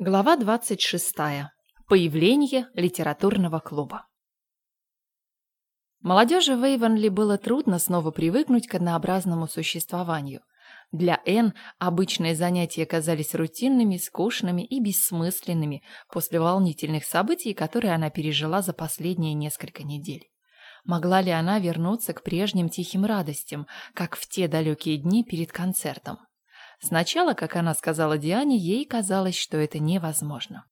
Глава 26. Появление литературного клуба. Молодежи в Эйвенли было трудно снова привыкнуть к однообразному существованию. Для Энн обычные занятия казались рутинными, скучными и бессмысленными после волнительных событий, которые она пережила за последние несколько недель. Могла ли она вернуться к прежним тихим радостям, как в те далекие дни перед концертом? Сначала, как она сказала Диане, ей казалось, что это невозможно.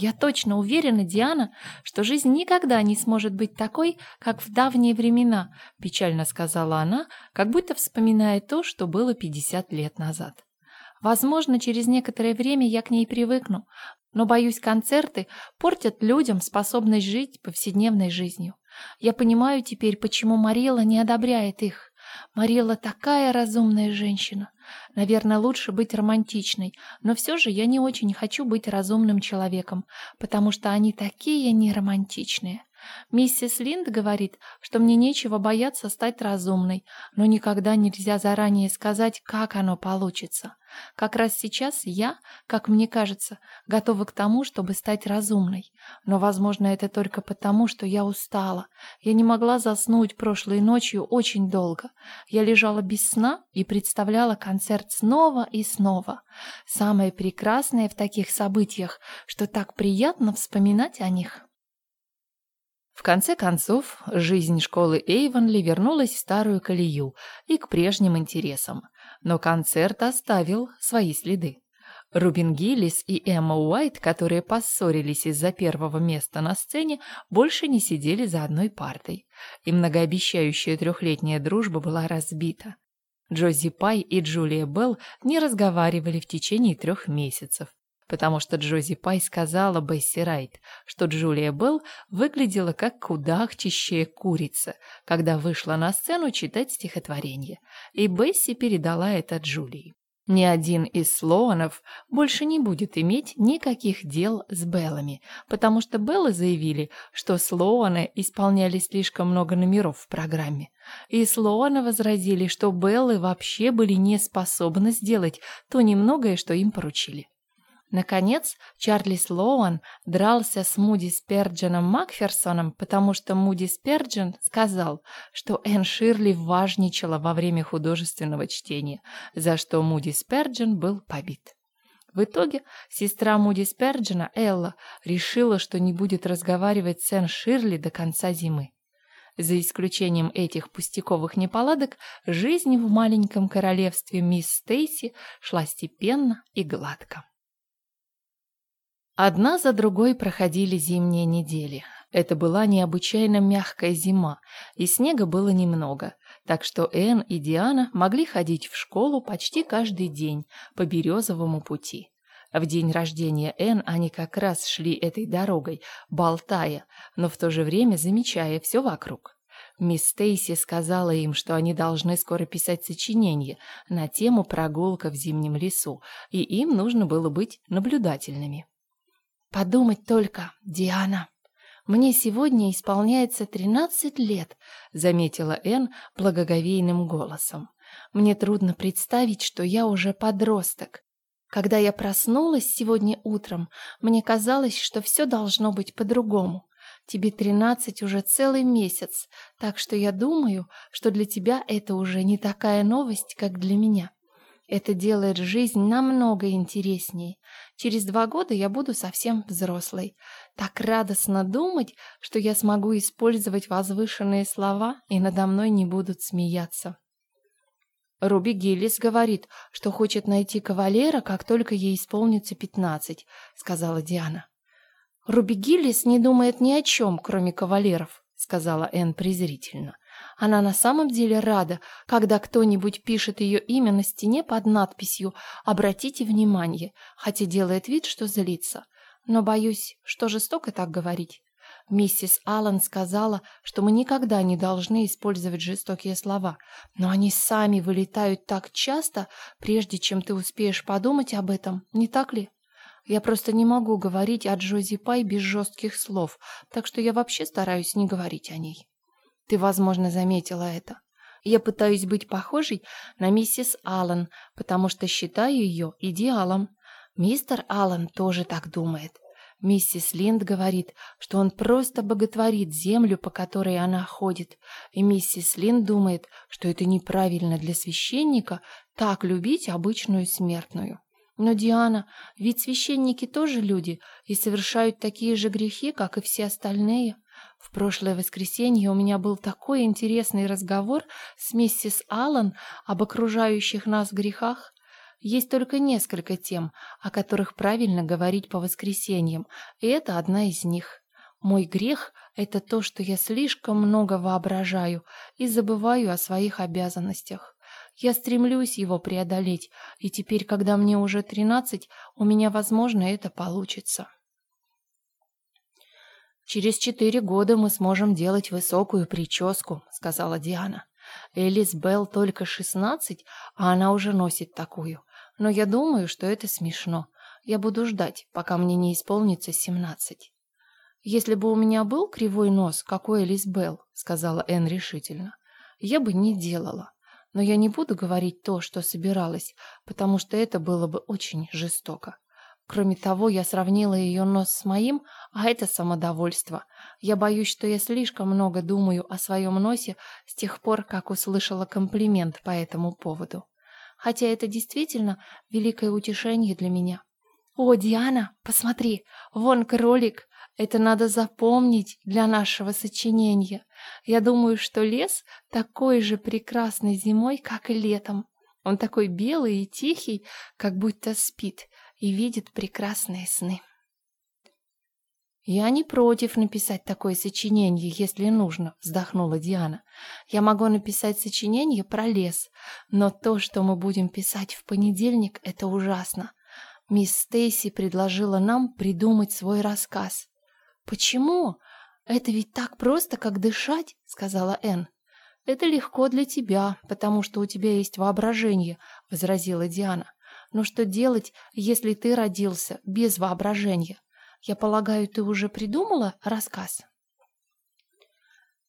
«Я точно уверена, Диана, что жизнь никогда не сможет быть такой, как в давние времена», печально сказала она, как будто вспоминая то, что было 50 лет назад. «Возможно, через некоторое время я к ней привыкну, но, боюсь, концерты портят людям способность жить повседневной жизнью. Я понимаю теперь, почему Марила не одобряет их. Марила такая разумная женщина. Наверное, лучше быть романтичной, но все же я не очень хочу быть разумным человеком, потому что они такие неромантичные. Миссис Линд говорит, что мне нечего бояться стать разумной, но никогда нельзя заранее сказать, как оно получится. Как раз сейчас я, как мне кажется, готова к тому, чтобы стать разумной. Но, возможно, это только потому, что я устала. Я не могла заснуть прошлой ночью очень долго. Я лежала без сна и представляла концерт снова и снова. Самое прекрасное в таких событиях, что так приятно вспоминать о них. В конце концов, жизнь школы Эйвонли вернулась в старую колею и к прежним интересам, но концерт оставил свои следы. Рубин Гиллис и Эмма Уайт, которые поссорились из-за первого места на сцене, больше не сидели за одной партой, и многообещающая трехлетняя дружба была разбита. Джози Пай и Джулия Белл не разговаривали в течение трех месяцев потому что Джози Пай сказала Бесси Райт, что Джулия Белл выглядела как кудахчащая курица, когда вышла на сцену читать стихотворение, и Бесси передала это Джулии. Ни один из Слоанов больше не будет иметь никаких дел с Беллами, потому что Беллы заявили, что Слоаны исполняли слишком много номеров в программе. И Слоаны возразили, что Беллы вообще были не способны сделать то немногое, что им поручили. Наконец, Чарли Слоуан дрался с Муди Спердженом Макферсоном, потому что Муди Сперджен сказал, что Энн Ширли важничала во время художественного чтения, за что Муди Сперджен был побит. В итоге сестра Муди Сперджена, Элла, решила, что не будет разговаривать с Энн Ширли до конца зимы. За исключением этих пустяковых неполадок, жизнь в маленьком королевстве мисс Стейси шла степенно и гладко. Одна за другой проходили зимние недели. Это была необычайно мягкая зима, и снега было немного, так что Энн и Диана могли ходить в школу почти каждый день по березовому пути. В день рождения Энн они как раз шли этой дорогой, болтая, но в то же время замечая все вокруг. Мисс Стейси сказала им, что они должны скоро писать сочинение на тему «Прогулка в зимнем лесу», и им нужно было быть наблюдательными. Подумать только, Диана. Мне сегодня исполняется тринадцать лет, заметила Энн благоговейным голосом. Мне трудно представить, что я уже подросток. Когда я проснулась сегодня утром, мне казалось, что все должно быть по-другому. Тебе тринадцать уже целый месяц, так что я думаю, что для тебя это уже не такая новость, как для меня. Это делает жизнь намного интереснее. Через два года я буду совсем взрослой. Так радостно думать, что я смогу использовать возвышенные слова, и надо мной не будут смеяться. Руби Гиллис говорит, что хочет найти кавалера, как только ей исполнится пятнадцать, сказала Диана. Руби Гиллис не думает ни о чем, кроме кавалеров, сказала Энн презрительно. Она на самом деле рада, когда кто-нибудь пишет ее имя на стене под надписью «Обратите внимание», хотя делает вид, что злится. Но боюсь, что жестоко так говорить. Миссис Аллан сказала, что мы никогда не должны использовать жестокие слова, но они сами вылетают так часто, прежде чем ты успеешь подумать об этом, не так ли? Я просто не могу говорить о Джози Пай без жестких слов, так что я вообще стараюсь не говорить о ней. Ты, возможно, заметила это. Я пытаюсь быть похожей на миссис Аллен, потому что считаю ее идеалом. Мистер Аллан тоже так думает. Миссис Линд говорит, что он просто боготворит землю, по которой она ходит, и миссис Линд думает, что это неправильно для священника так любить обычную смертную. Но, Диана, ведь священники тоже люди и совершают такие же грехи, как и все остальные. В прошлое воскресенье у меня был такой интересный разговор с миссис Аллан об окружающих нас грехах. Есть только несколько тем, о которых правильно говорить по воскресеньям, и это одна из них. Мой грех — это то, что я слишком много воображаю и забываю о своих обязанностях. Я стремлюсь его преодолеть, и теперь, когда мне уже тринадцать, у меня, возможно, это получится. «Через четыре года мы сможем делать высокую прическу», — сказала Диана. «Элис Белл только шестнадцать, а она уже носит такую. Но я думаю, что это смешно. Я буду ждать, пока мне не исполнится семнадцать». «Если бы у меня был кривой нос, как у Элис Белл», — сказала Энн решительно, — «я бы не делала. Но я не буду говорить то, что собиралась, потому что это было бы очень жестоко. Кроме того, я сравнила ее нос с моим, а это самодовольство. Я боюсь, что я слишком много думаю о своем носе с тех пор, как услышала комплимент по этому поводу. Хотя это действительно великое утешение для меня. «О, Диана, посмотри, вон кролик, это надо запомнить для нашего сочинения. Я думаю, что лес такой же прекрасный зимой, как и летом. Он такой белый и тихий, как будто спит и видит прекрасные сны. «Я не против написать такое сочинение, если нужно», — вздохнула Диана. «Я могу написать сочинение про лес, но то, что мы будем писать в понедельник, это ужасно. Мисс Стейси предложила нам придумать свой рассказ. «Почему? Это ведь так просто, как дышать», — сказала Энн. «Это легко для тебя, потому что у тебя есть воображение», — возразила Диана. «Но что делать, если ты родился без воображения? Я полагаю, ты уже придумала рассказ?»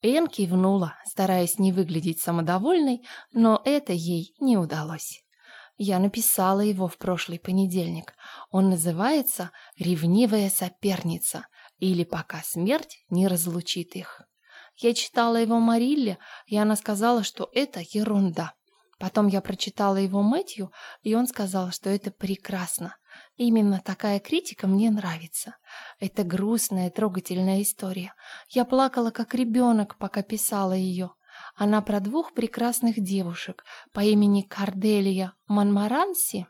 Энн кивнула, стараясь не выглядеть самодовольной, но это ей не удалось. Я написала его в прошлый понедельник. Он называется «Ревнивая соперница» или пока смерть не разлучит их. Я читала его Марилле, и она сказала, что это ерунда. Потом я прочитала его Мэтью, и он сказал, что это прекрасно. Именно такая критика мне нравится. Это грустная, трогательная история. Я плакала, как ребенок, пока писала ее. Она про двух прекрасных девушек по имени Карделия Манмаранси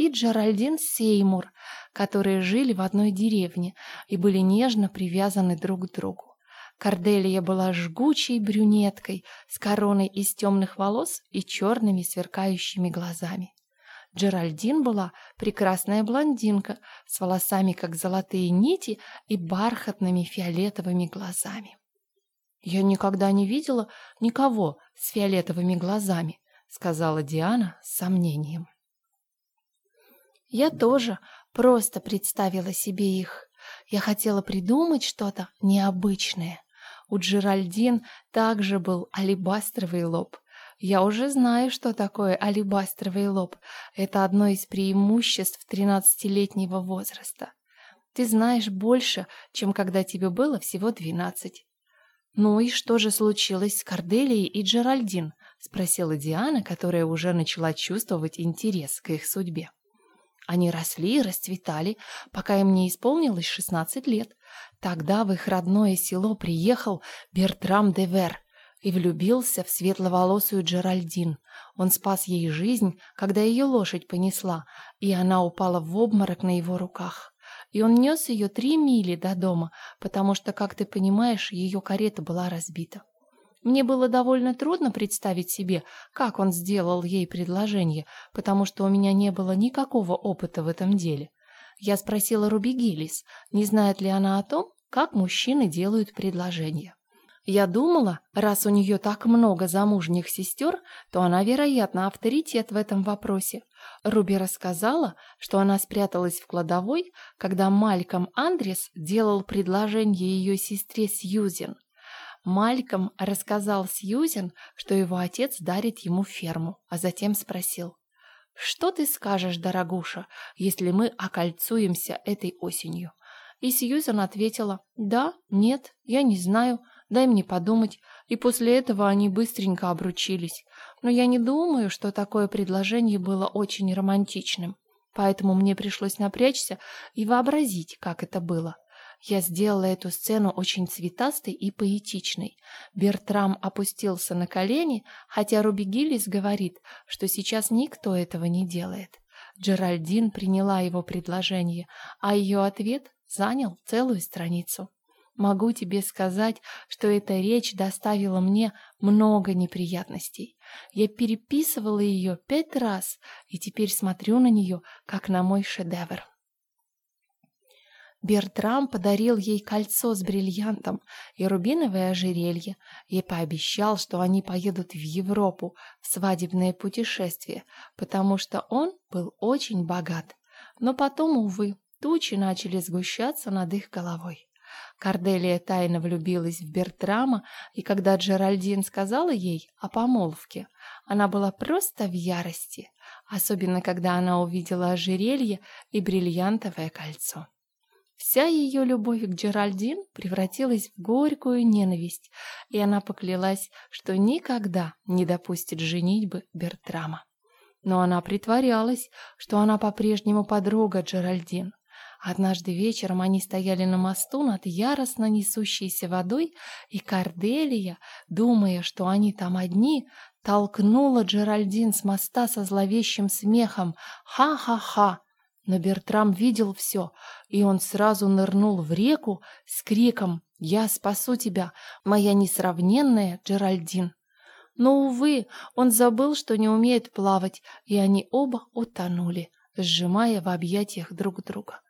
и Джеральдин Сеймур, которые жили в одной деревне и были нежно привязаны друг к другу. Корделия была жгучей брюнеткой с короной из темных волос и черными сверкающими глазами. Джеральдин была прекрасная блондинка с волосами, как золотые нити, и бархатными фиолетовыми глазами. «Я никогда не видела никого с фиолетовыми глазами», — сказала Диана с сомнением. Я тоже просто представила себе их. Я хотела придумать что-то необычное. У Джеральдин также был алебастровый лоб. Я уже знаю, что такое алебастровый лоб. Это одно из преимуществ тринадцатилетнего возраста. Ты знаешь больше, чем когда тебе было всего двенадцать. «Ну и что же случилось с Корделией и Джеральдин?» — спросила Диана, которая уже начала чувствовать интерес к их судьбе. Они росли и расцветали, пока им не исполнилось шестнадцать лет. Тогда в их родное село приехал Бертрам де Вер и влюбился в светловолосую Джеральдин. Он спас ей жизнь, когда ее лошадь понесла, и она упала в обморок на его руках. И он нес ее три мили до дома, потому что, как ты понимаешь, ее карета была разбита. Мне было довольно трудно представить себе, как он сделал ей предложение, потому что у меня не было никакого опыта в этом деле. Я спросила Руби Гиллис, не знает ли она о том, как мужчины делают предложения. Я думала, раз у нее так много замужних сестер, то она, вероятно, авторитет в этом вопросе. Руби рассказала, что она спряталась в кладовой, когда Мальком Андрес делал предложение ее сестре Сьюзен – Мальком рассказал Сьюзен, что его отец дарит ему ферму, а затем спросил, Что ты скажешь, дорогуша, если мы окольцуемся этой осенью? И Сьюзан ответила, да, нет, я не знаю, дай мне подумать. И после этого они быстренько обручились. Но я не думаю, что такое предложение было очень романтичным. Поэтому мне пришлось напрячься и вообразить, как это было. Я сделала эту сцену очень цветастой и поэтичной. Бертрам опустился на колени, хотя Руби Гиллис говорит, что сейчас никто этого не делает. Джеральдин приняла его предложение, а ее ответ занял целую страницу. Могу тебе сказать, что эта речь доставила мне много неприятностей. Я переписывала ее пять раз и теперь смотрю на нее, как на мой шедевр. Бертрам подарил ей кольцо с бриллиантом и рубиновое ожерелье и пообещал, что они поедут в Европу в свадебное путешествие, потому что он был очень богат. Но потом, увы, тучи начали сгущаться над их головой. Корделия тайно влюбилась в Бертрама, и когда Джеральдин сказала ей о помолвке, она была просто в ярости, особенно когда она увидела ожерелье и бриллиантовое кольцо. Вся ее любовь к Джеральдин превратилась в горькую ненависть, и она поклялась, что никогда не допустит женитьбы Бертрама. Но она притворялась, что она по-прежнему подруга Джеральдин. Однажды вечером они стояли на мосту над яростно несущейся водой, и Корделия, думая, что они там одни, толкнула Джеральдин с моста со зловещим смехом «Ха-ха-ха!» Но Бертрам видел все, и он сразу нырнул в реку с криком «Я спасу тебя, моя несравненная Джеральдин!». Но, увы, он забыл, что не умеет плавать, и они оба утонули, сжимая в объятиях друг друга.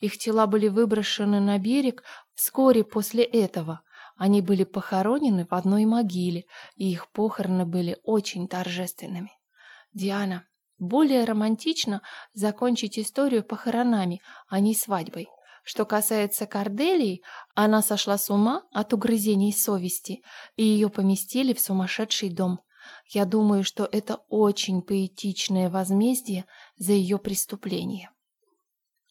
Их тела были выброшены на берег вскоре после этого. Они были похоронены в одной могиле, и их похороны были очень торжественными. Диана более романтично закончить историю похоронами, а не свадьбой. Что касается Корделии, она сошла с ума от угрызений совести, и ее поместили в сумасшедший дом. Я думаю, что это очень поэтичное возмездие за ее преступление.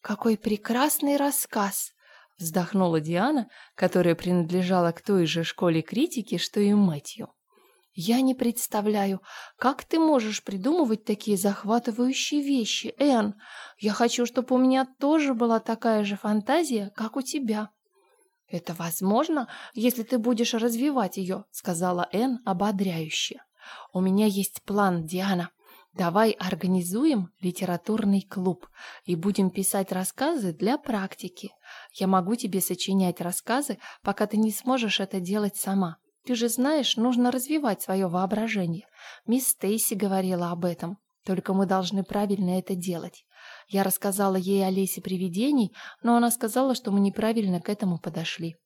«Какой прекрасный рассказ!» — вздохнула Диана, которая принадлежала к той же школе критики, что и Мэтью. «Я не представляю, как ты можешь придумывать такие захватывающие вещи, Энн. Я хочу, чтобы у меня тоже была такая же фантазия, как у тебя». «Это возможно, если ты будешь развивать ее», — сказала Энн ободряюще. «У меня есть план, Диана. Давай организуем литературный клуб и будем писать рассказы для практики. Я могу тебе сочинять рассказы, пока ты не сможешь это делать сама. Ты же знаешь, нужно развивать свое воображение. Мисс Стейси говорила об этом. Только мы должны правильно это делать. Я рассказала ей о лесе привидений, но она сказала, что мы неправильно к этому подошли.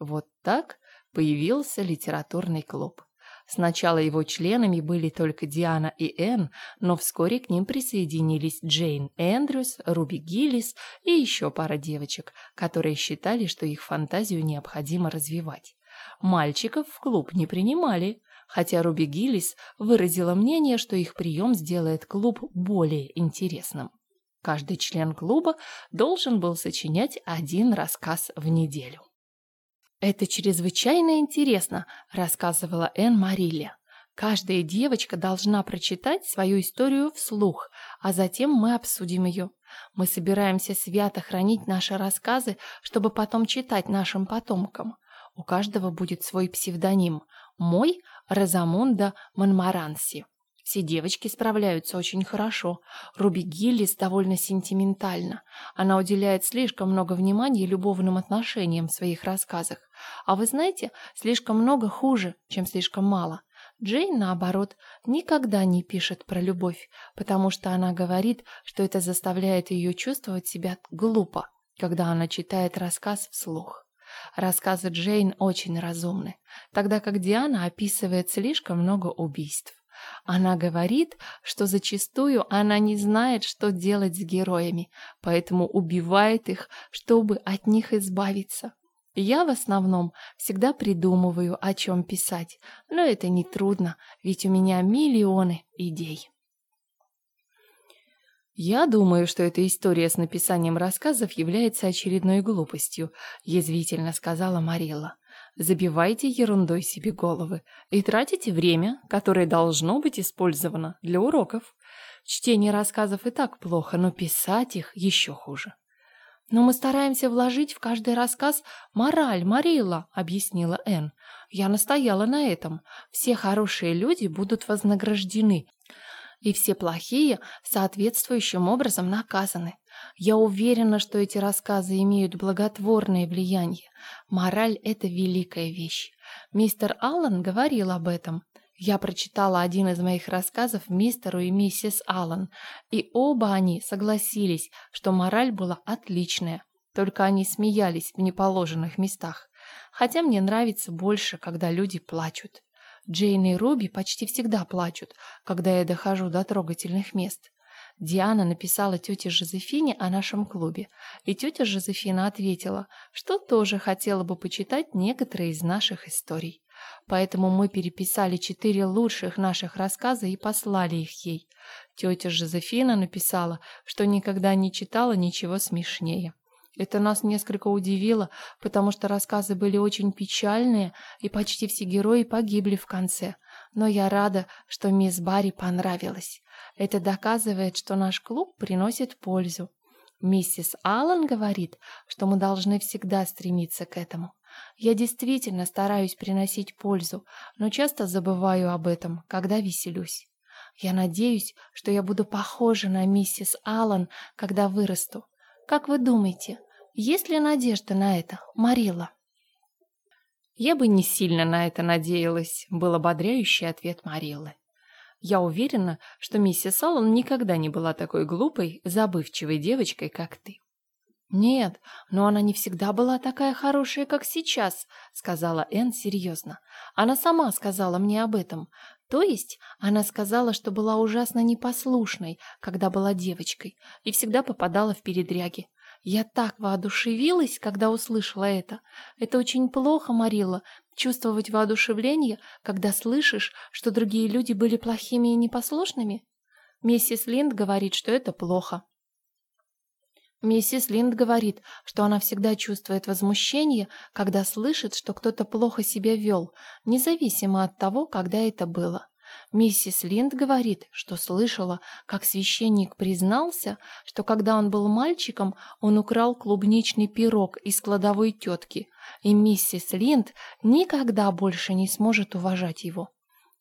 Вот так появился литературный клуб. Сначала его членами были только Диана и Энн, но вскоре к ним присоединились Джейн Эндрюс, Руби Гиллис и еще пара девочек, которые считали, что их фантазию необходимо развивать. Мальчиков в клуб не принимали, хотя Руби Гиллис выразила мнение, что их прием сделает клуб более интересным. Каждый член клуба должен был сочинять один рассказ в неделю. «Это чрезвычайно интересно», — рассказывала Энн Марилле. «Каждая девочка должна прочитать свою историю вслух, а затем мы обсудим ее. Мы собираемся свято хранить наши рассказы, чтобы потом читать нашим потомкам. У каждого будет свой псевдоним. Мой — Розамунда Монмаранси. Все девочки справляются очень хорошо. Руби Гиллис довольно сентиментальна. Она уделяет слишком много внимания любовным отношениям в своих рассказах. А вы знаете, слишком много хуже, чем слишком мало. Джейн, наоборот, никогда не пишет про любовь, потому что она говорит, что это заставляет ее чувствовать себя глупо, когда она читает рассказ вслух. Рассказы Джейн очень разумны, тогда как Диана описывает слишком много убийств. Она говорит, что зачастую она не знает, что делать с героями, поэтому убивает их, чтобы от них избавиться. Я в основном всегда придумываю, о чем писать, но это не трудно, ведь у меня миллионы идей. «Я думаю, что эта история с написанием рассказов является очередной глупостью», – язвительно сказала Марилла. «Забивайте ерундой себе головы и тратите время, которое должно быть использовано для уроков. Чтение рассказов и так плохо, но писать их еще хуже». «Но мы стараемся вложить в каждый рассказ мораль, Марилла», — объяснила Энн. «Я настояла на этом. Все хорошие люди будут вознаграждены, и все плохие соответствующим образом наказаны. Я уверена, что эти рассказы имеют благотворное влияние. Мораль – это великая вещь. Мистер Аллан говорил об этом. Я прочитала один из моих рассказов мистеру и миссис Аллан, и оба они согласились, что мораль была отличная. Только они смеялись в неположенных местах. Хотя мне нравится больше, когда люди плачут. Джейн и Руби почти всегда плачут, когда я дохожу до трогательных мест. Диана написала тете Жозефине о нашем клубе, и тетя Жозефина ответила, что тоже хотела бы почитать некоторые из наших историй. Поэтому мы переписали четыре лучших наших рассказа и послали их ей. Тетя Жозефина написала, что никогда не читала ничего смешнее. Это нас несколько удивило, потому что рассказы были очень печальные, и почти все герои погибли в конце. Но я рада, что мисс Барри понравилось. Это доказывает, что наш клуб приносит пользу. Миссис Аллан говорит, что мы должны всегда стремиться к этому. Я действительно стараюсь приносить пользу, но часто забываю об этом, когда веселюсь. Я надеюсь, что я буду похожа на миссис Аллан, когда вырасту. Как вы думаете, есть ли надежда на это, Марила? Я бы не сильно на это надеялась, был ободряющий ответ Мариллы. Я уверена, что миссис Аллан никогда не была такой глупой, забывчивой девочкой, как ты. «Нет, но она не всегда была такая хорошая, как сейчас», — сказала Энн серьезно. «Она сама сказала мне об этом. То есть она сказала, что была ужасно непослушной, когда была девочкой, и всегда попадала в передряги. Я так воодушевилась, когда услышала это. Это очень плохо, Марилла, чувствовать воодушевление, когда слышишь, что другие люди были плохими и непослушными. Миссис Линд говорит, что это плохо. Миссис Линд говорит, что она всегда чувствует возмущение, когда слышит, что кто-то плохо себя вел, независимо от того, когда это было. Миссис Линд говорит, что слышала, как священник признался, что когда он был мальчиком, он украл клубничный пирог из кладовой тетки, и миссис Линд никогда больше не сможет уважать его.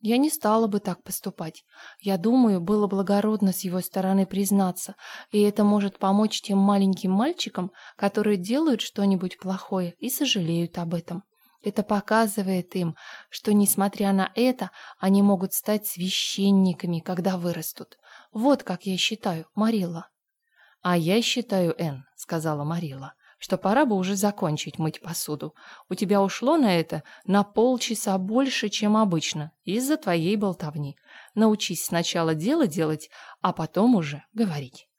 Я не стала бы так поступать. Я думаю, было благородно с его стороны признаться, и это может помочь тем маленьким мальчикам, которые делают что-нибудь плохое и сожалеют об этом. Это показывает им, что, несмотря на это, они могут стать священниками, когда вырастут. Вот как я считаю, Марилла. — А я считаю, Энн, — сказала Марилла, — что пора бы уже закончить мыть посуду. У тебя ушло на это на полчаса больше, чем обычно, из-за твоей болтовни. Научись сначала дело делать, а потом уже говорить.